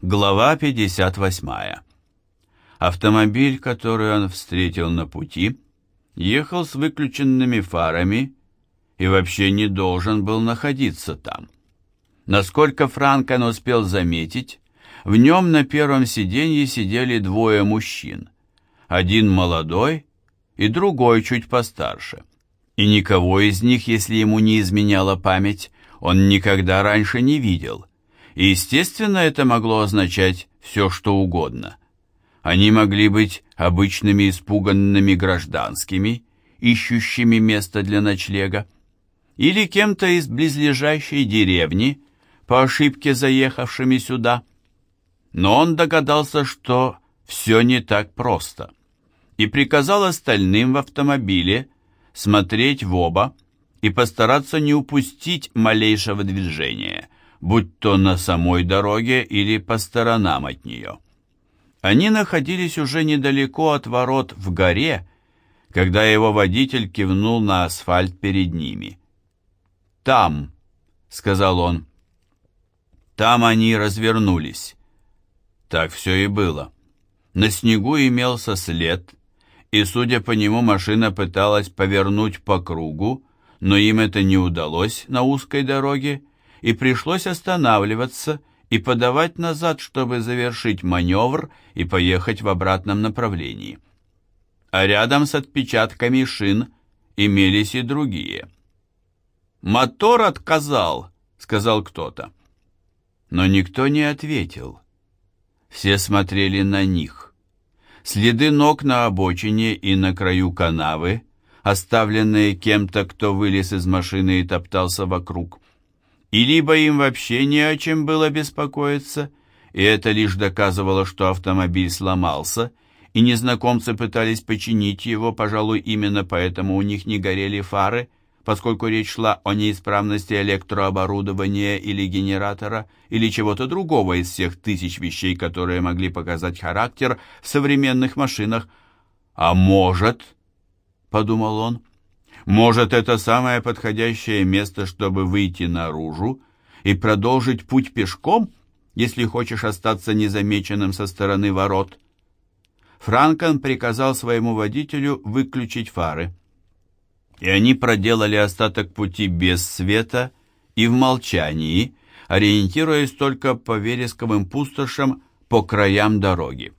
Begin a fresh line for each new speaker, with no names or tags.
Глава 58. Автомобиль, который он встретил на пути, ехал с выключенными фарами и вообще не должен был находиться там. Насколько Франкен успел заметить, в нем на первом сиденье сидели двое мужчин. Один молодой и другой чуть постарше. И никого из них, если ему не изменяла память, он никогда раньше не видел. И, естественно, это могло означать все, что угодно. Они могли быть обычными испуганными гражданскими, ищущими место для ночлега, или кем-то из близлежащей деревни, по ошибке заехавшими сюда. Но он догадался, что все не так просто, и приказал остальным в автомобиле смотреть в оба и постараться не упустить малейшего движения – будь то на самой дороге или по сторонам от нее. Они находились уже недалеко от ворот в горе, когда его водитель кивнул на асфальт перед ними. «Там», — сказал он. Там они развернулись. Так все и было. На снегу имелся след, и, судя по нему, машина пыталась повернуть по кругу, но им это не удалось на узкой дороге, и пришлось останавливаться и подавать назад, чтобы завершить маневр и поехать в обратном направлении. А рядом с отпечатками шин имелись и другие. «Мотор отказал», — сказал кто-то. Но никто не ответил. Все смотрели на них. Следы ног на обочине и на краю канавы, оставленные кем-то, кто вылез из машины и топтался вокруг и либо им вообще не о чем было беспокоиться, и это лишь доказывало, что автомобиль сломался, и незнакомцы пытались починить его, пожалуй, именно поэтому у них не горели фары, поскольку речь шла о неисправности электрооборудования или генератора, или чего-то другого из всех тысяч вещей, которые могли показать характер в современных машинах. «А может...» — подумал он — может, это самое подходящее место, чтобы выйти наружу и продолжить путь пешком, если хочешь остаться незамеченным со стороны ворот? Франкон приказал своему водителю выключить фары. И они проделали остаток пути без света и в молчании, ориентируясь только по вересковым пустошам по краям дороги.